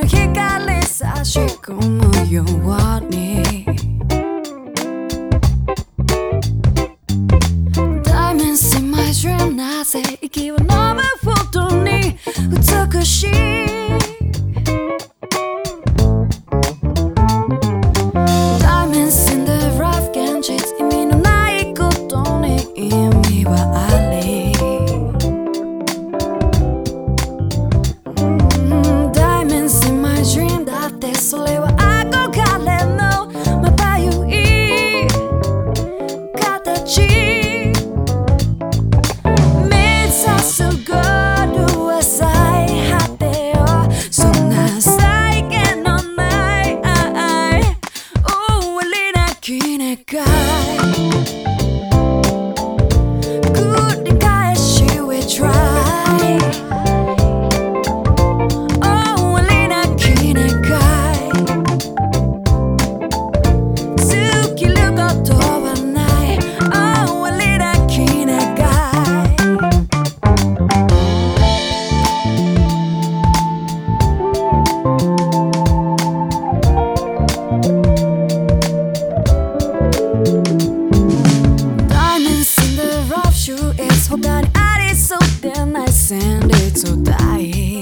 no llegales así como yo ni Dime encima my renace y que no me foto ni tudo tá aí.